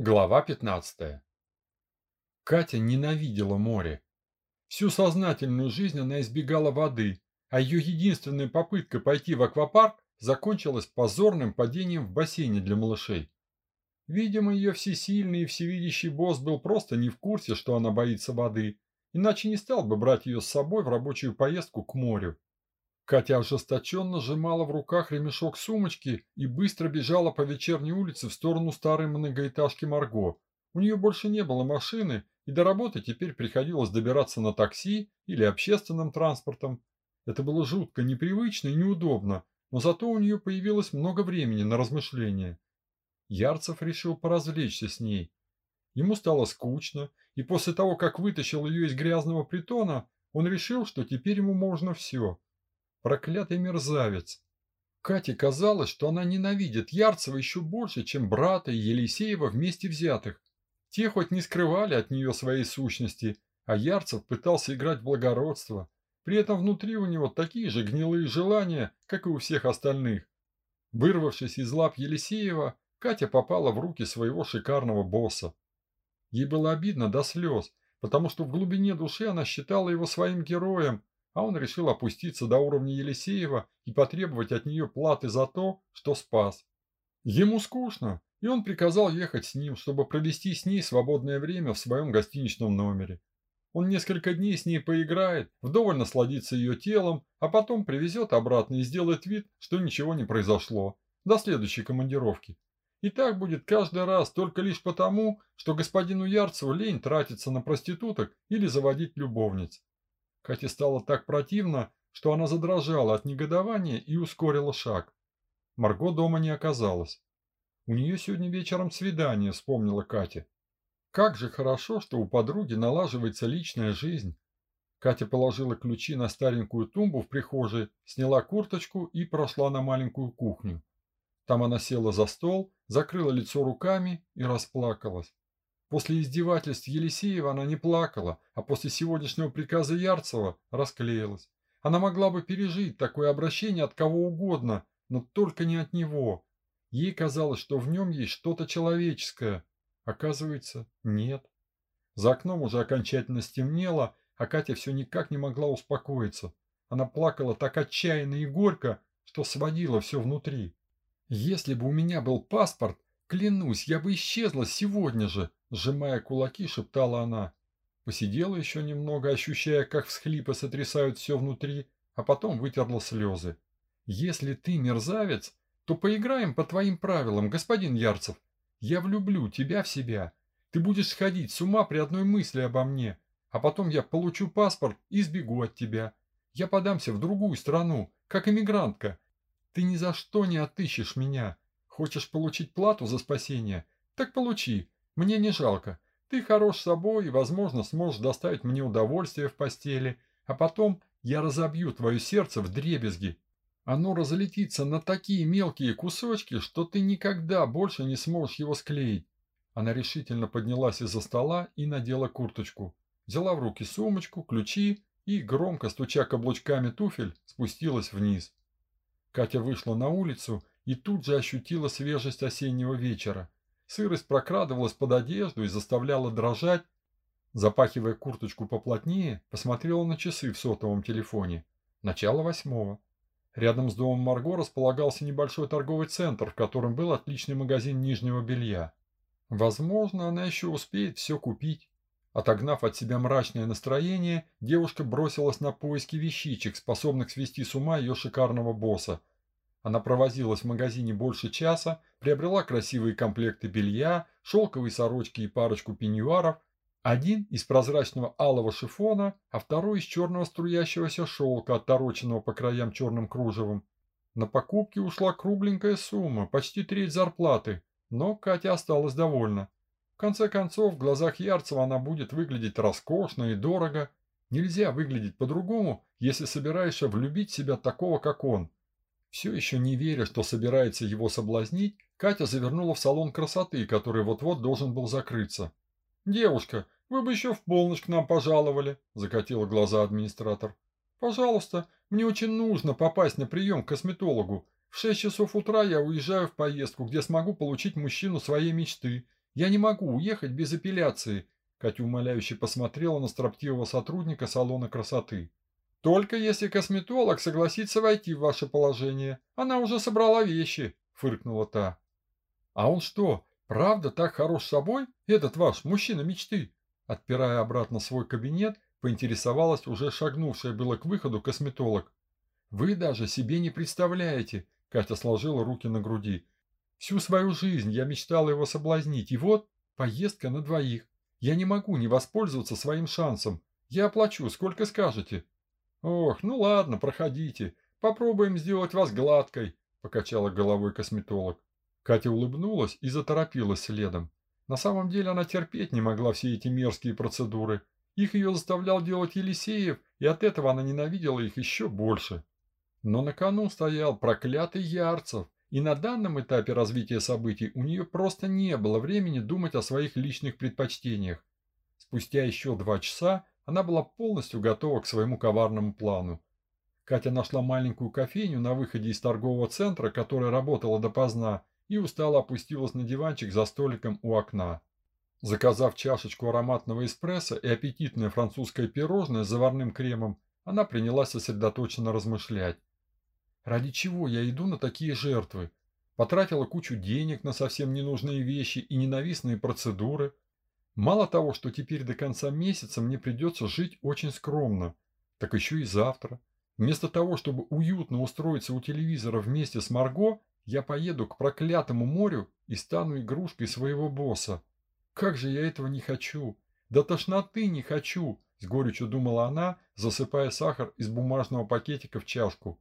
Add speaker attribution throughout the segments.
Speaker 1: Глава 15. Катя ненавидела море. Всю сознательную жизнь она избегала воды, а ее единственная попытка пойти в аквапарк закончилась позорным падением в бассейне для малышей. Видимо, ее всесильный и всевидящий босс был просто не в курсе, что она боится воды, иначе не стал бы брать ее с собой в рабочую поездку к морю. Катя ожесточенно сжимала в руках ремешок сумочки и быстро бежала по вечерней улице в сторону старой многоэтажки Марго. У нее больше не было машины, и до работы теперь приходилось добираться на такси или общественным транспортом. Это было жутко непривычно и неудобно, но зато у нее появилось много времени на размышления. Ярцев решил поразвлечься с ней. Ему стало скучно, и после того, как вытащил ее из грязного притона, он решил, что теперь ему можно все. Проклятый мерзавец. Кате казалось, что она ненавидит Ярцева еще больше, чем брата и Елисеева вместе взятых. Те хоть не скрывали от нее своей сущности, а Ярцев пытался играть в благородство. При этом внутри у него такие же гнилые желания, как и у всех остальных. Вырвавшись из лап Елисеева, Катя попала в руки своего шикарного босса. Ей было обидно до слез, потому что в глубине души она считала его своим героем, а он решил опуститься до уровня Елисеева и потребовать от нее платы за то, что спас. Ему скучно, и он приказал ехать с ним, чтобы провести с ней свободное время в своем гостиничном номере. Он несколько дней с ней поиграет, вдоволь насладится ее телом, а потом привезет обратно и сделает вид, что ничего не произошло, до следующей командировки. И так будет каждый раз только лишь потому, что господину Ярцеву лень тратиться на проституток или заводить любовниц. Кате стало так противно, что она задрожала от негодования и ускорила шаг. Марго дома не оказалось. У нее сегодня вечером свидание, вспомнила Катя. Как же хорошо, что у подруги налаживается личная жизнь. Катя положила ключи на старенькую тумбу в прихожей, сняла курточку и прошла на маленькую кухню. Там она села за стол, закрыла лицо руками и расплакалась. После издевательств Елисеева она не плакала, а после сегодняшнего приказа Ярцева расклеилась. Она могла бы пережить такое обращение от кого угодно, но только не от него. Ей казалось, что в нем есть что-то человеческое. Оказывается, нет. За окном уже окончательно стемнело, а Катя все никак не могла успокоиться. Она плакала так отчаянно и горько, что сводила все внутри. «Если бы у меня был паспорт, клянусь, я бы исчезла сегодня же», Сжимая кулаки, шептала она. Посидела еще немного, ощущая, как всхлипы сотрясают все внутри, а потом вытерла слезы. «Если ты мерзавец, то поиграем по твоим правилам, господин Ярцев. Я влюблю тебя в себя. Ты будешь сходить с ума при одной мысли обо мне, а потом я получу паспорт и сбегу от тебя. Я подамся в другую страну, как иммигрантка. Ты ни за что не отыщешь меня. Хочешь получить плату за спасение? Так получи. Мне не жалко. Ты хорош собой и, возможно, сможешь доставить мне удовольствие в постели, а потом я разобью твое сердце в дребезги. Оно разлетится на такие мелкие кусочки, что ты никогда больше не сможешь его склеить. Она решительно поднялась из-за стола и надела курточку. Взяла в руки сумочку, ключи и, громко стуча каблучками туфель, спустилась вниз. Катя вышла на улицу и тут же ощутила свежесть осеннего вечера. Сырость прокрадывалась под одежду и заставляла дрожать. Запахивая курточку поплотнее, посмотрела на часы в сотовом телефоне. Начало восьмого. Рядом с домом Марго располагался небольшой торговый центр, в котором был отличный магазин нижнего белья. Возможно, она еще успеет все купить. Отогнав от себя мрачное настроение, девушка бросилась на поиски вещичек, способных свести с ума ее шикарного босса – она провозилась в магазине больше часа, приобрела красивые комплекты белья, шелковые сорочки и парочку пеньюаров, один из прозрачного алого шифона, а второй из черного струящегося шелка, оттороченного по краям черным кружевом. На покупки ушла кругленькая сумма, почти треть зарплаты, но Катя осталась довольна. В конце концов, в глазах Ярцева она будет выглядеть роскошно и дорого. Нельзя выглядеть по-другому, если собираешься влюбить себя такого, как он. Все еще не веря, что собирается его соблазнить, Катя завернула в салон красоты, который вот-вот должен был закрыться. «Девушка, вы бы еще в полночь к нам пожаловали», – закатила глаза администратор. «Пожалуйста, мне очень нужно попасть на прием к косметологу. В шесть часов утра я уезжаю в поездку, где смогу получить мужчину своей мечты. Я не могу уехать без апелляции. Катя умоляюще посмотрела на строптивого сотрудника салона красоты. «Только если косметолог согласится войти в ваше положение. Она уже собрала вещи», – фыркнула та. «А он что, правда так хорош собой, этот ваш мужчина мечты?» Отпирая обратно свой кабинет, поинтересовалась уже шагнувшая было к выходу косметолог. «Вы даже себе не представляете», – Катя сложила руки на груди. «Всю свою жизнь я мечтала его соблазнить, и вот поездка на двоих. Я не могу не воспользоваться своим шансом. Я оплачу, сколько скажете». «Ох, ну ладно, проходите. Попробуем сделать вас гладкой», – покачала головой косметолог. Катя улыбнулась и заторопилась следом. На самом деле она терпеть не могла все эти мерзкие процедуры. Их ее заставлял делать Елисеев, и от этого она ненавидела их еще больше. Но на кону стоял проклятый Ярцев, и на данном этапе развития событий у нее просто не было времени думать о своих личных предпочтениях. Спустя еще два часа она была полностью готова к своему коварному плану. Катя нашла маленькую кофейню на выходе из торгового центра, которая работала допоздна, и устало опустилась на диванчик за столиком у окна. Заказав чашечку ароматного эспрессо и аппетитное французское пирожное с заварным кремом, она принялась сосредоточенно размышлять. Ради чего я иду на такие жертвы? Потратила кучу денег на совсем ненужные вещи и ненавистные процедуры – Мало того, что теперь до конца месяца мне придется жить очень скромно, так еще и завтра. Вместо того, чтобы уютно устроиться у телевизора вместе с Марго, я поеду к проклятому морю и стану игрушкой своего босса. Как же я этого не хочу! До тошноты не хочу! С горечью думала она, засыпая сахар из бумажного пакетика в чашку.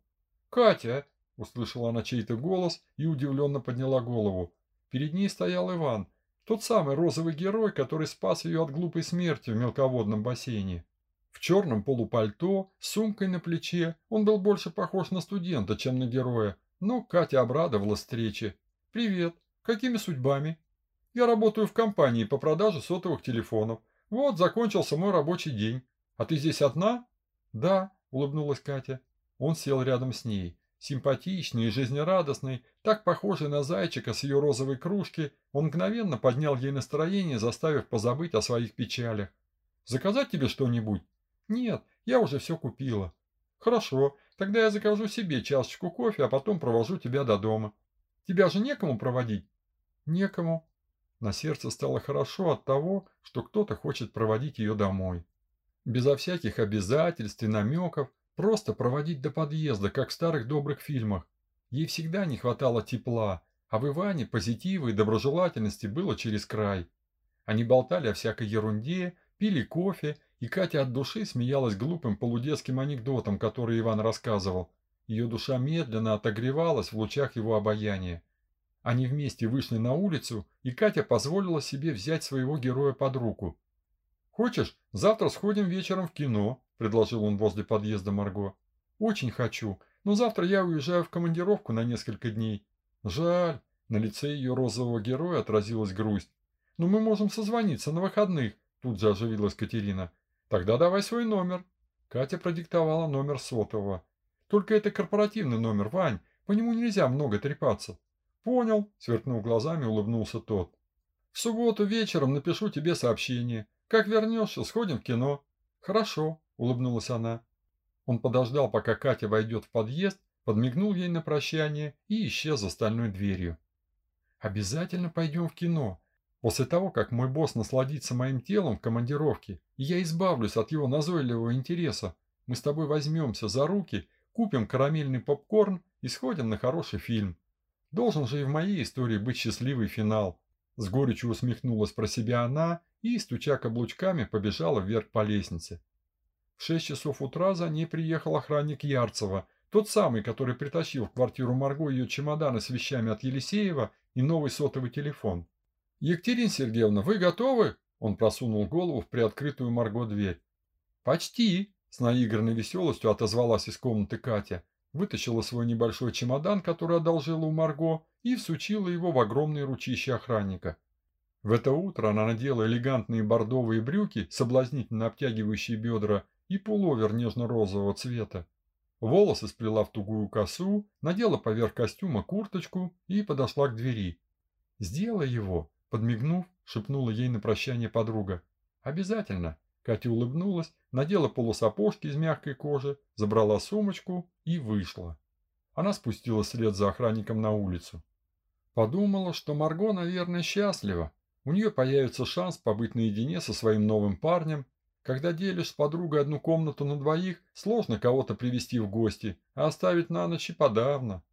Speaker 1: «Катя!» – услышала она чей-то голос и удивленно подняла голову. Перед ней стоял Иван – тот самый розовый герой, который спас ее от глупой смерти в мелководном бассейне. В черном полупальто, с сумкой на плече, он был больше похож на студента, чем на героя. Но Катя обрадовалась встрече. «Привет. Какими судьбами?» «Я работаю в компании по продаже сотовых телефонов. Вот, закончился мой рабочий день. А ты здесь одна?» «Да», – улыбнулась Катя. Он сел рядом с ней. Симпатичный и жизнерадостный, так похожий на зайчика с ее розовой кружки, он мгновенно поднял ей настроение, заставив позабыть о своих печалях. «Заказать тебе что-нибудь?» «Нет, я уже все купила». «Хорошо, тогда я закажу себе чашечку кофе, а потом провожу тебя до дома. Тебя же некому проводить?» «Некому». На сердце стало хорошо от того, что кто-то хочет проводить ее домой. Безо всяких обязательств и намеков, Просто проводить до подъезда, как в старых добрых фильмах. Ей всегда не хватало тепла, а в Иване позитива и доброжелательности было через край. Они болтали о всякой ерунде, пили кофе, и Катя от души смеялась глупым полудетским анекдотом, который Иван рассказывал. Ее душа медленно отогревалась в лучах его обаяния. Они вместе вышли на улицу, и Катя позволила себе взять своего героя под руку. «Хочешь, завтра сходим вечером в кино?» – предложил он возле подъезда Марго. «Очень хочу, но завтра я уезжаю в командировку на несколько дней». «Жаль», – на лице ее розового героя отразилась грусть. «Но мы можем созвониться на выходных», – тут же оживилась Катерина. «Тогда давай свой номер». Катя продиктовала номер сотового. «Только это корпоративный номер, Вань, по нему нельзя много трепаться». «Понял», – сверкнув глазами, улыбнулся тот. «В субботу вечером напишу тебе сообщение. Как вернешься, сходим в кино». «Хорошо», – улыбнулась она. Он подождал, пока Катя войдет в подъезд, подмигнул ей на прощание и исчез за стальной дверью. «Обязательно пойдем в кино. После того, как мой босс насладится моим телом в командировке, и я избавлюсь от его назойливого интереса, мы с тобой возьмемся за руки, купим карамельный попкорн и сходим на хороший фильм. Должен же и в моей истории быть счастливый финал». С горечью усмехнулась про себя она и, стуча каблучками, побежала вверх по лестнице. В шесть часов утра за ней приехал охранник Ярцева, тот самый, который притащил в квартиру Марго ее чемоданы с вещами от Елисеева и новый сотовый телефон. «Екатерина Сергеевна, вы готовы?» Он просунул голову в приоткрытую Марго дверь. «Почти!» – с наигранной веселостью отозвалась из комнаты Катя. Вытащила свой небольшой чемодан, который одолжила у Марго, и всучила его в огромные ручища охранника. В это утро она надела элегантные бордовые брюки, соблазнительно обтягивающие бедра, и пуловер нежно-розового цвета. Волосы сплела в тугую косу, надела поверх костюма курточку и подошла к двери. «Сделай его», подмигнув, шепнула ей на прощание подруга. «Обязательно!» Катя улыбнулась, надела полусапожки из мягкой кожи, забрала сумочку и вышла. Она спустилась вслед за охранником на улицу. Подумала, что Марго, наверное, счастлива. У нее появится шанс побыть наедине со своим новым парнем. Когда делишь с подругой одну комнату на двоих, сложно кого-то привести в гости, а оставить на ночь и подавно.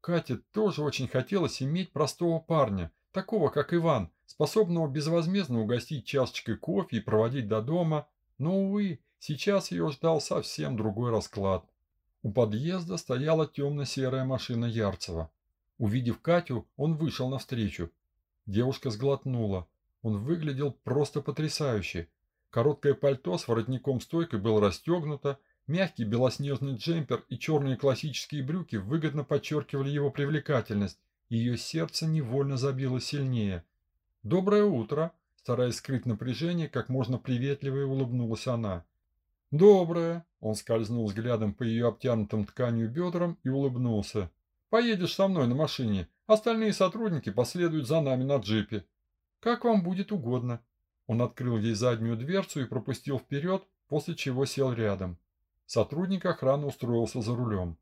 Speaker 1: Кате тоже очень хотелось иметь простого парня, такого как Иван, способного безвозмездно угостить чашечкой кофе и проводить до дома, но, увы, сейчас ее ждал совсем другой расклад. У подъезда стояла темно-серая машина Ярцева. Увидев Катю, он вышел навстречу. Девушка сглотнула. Он выглядел просто потрясающе. Короткое пальто с воротником-стойкой было расстегнуто, мягкий белоснежный джемпер и черные классические брюки выгодно подчеркивали его привлекательность. Ее сердце невольно забило сильнее. «Доброе утро!» Стараясь скрыть напряжение, как можно приветливее улыбнулась она. «Доброе!» Он скользнул взглядом по ее обтянутым тканью бедрам и улыбнулся. «Поедешь со мной на машине. Остальные сотрудники последуют за нами на джипе. Как вам будет угодно». Он открыл ей заднюю дверцу и пропустил вперед, после чего сел рядом. Сотрудник охраны устроился за рулем.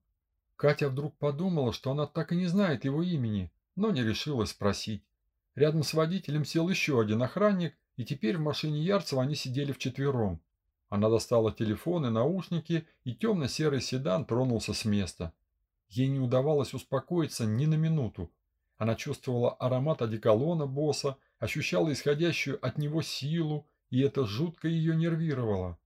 Speaker 1: Катя вдруг подумала, что она так и не знает его имени, но не решилась спросить. Рядом с водителем сел еще один охранник, и теперь в машине Ярцева они сидели вчетвером. Она достала телефон и наушники, и темно-серый седан тронулся с места. Ей не удавалось успокоиться ни на минуту. Она чувствовала аромат одеколона босса, ощущала исходящую от него силу, и это жутко ее нервировало.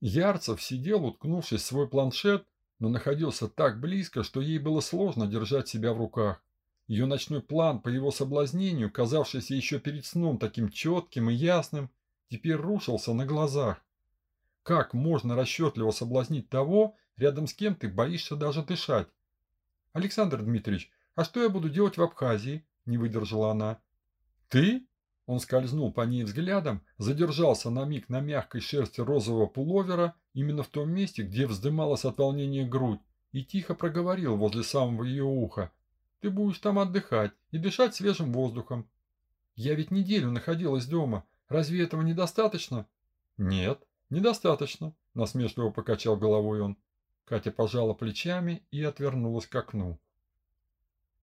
Speaker 1: Ярцев сидел, уткнувшись в свой планшет, но находился так близко, что ей было сложно держать себя в руках. Ее ночной план по его соблазнению, казавшийся еще перед сном таким четким и ясным, теперь рушился на глазах. Как можно расчетливо соблазнить того, рядом с кем ты боишься даже дышать? Александр Дмитриевич, а что я буду делать в Абхазии? Не выдержала она. Ты? Он скользнул по ней взглядом, задержался на миг на мягкой шерсти розового пуловера, именно в том месте, где вздымалась от волнения грудь, и тихо проговорил возле самого ее уха. Ты будешь там отдыхать и дышать свежим воздухом. Я ведь неделю находилась дома. Разве этого недостаточно? Нет, недостаточно, насмешливо покачал головой он. Катя пожала плечами и отвернулась к окну.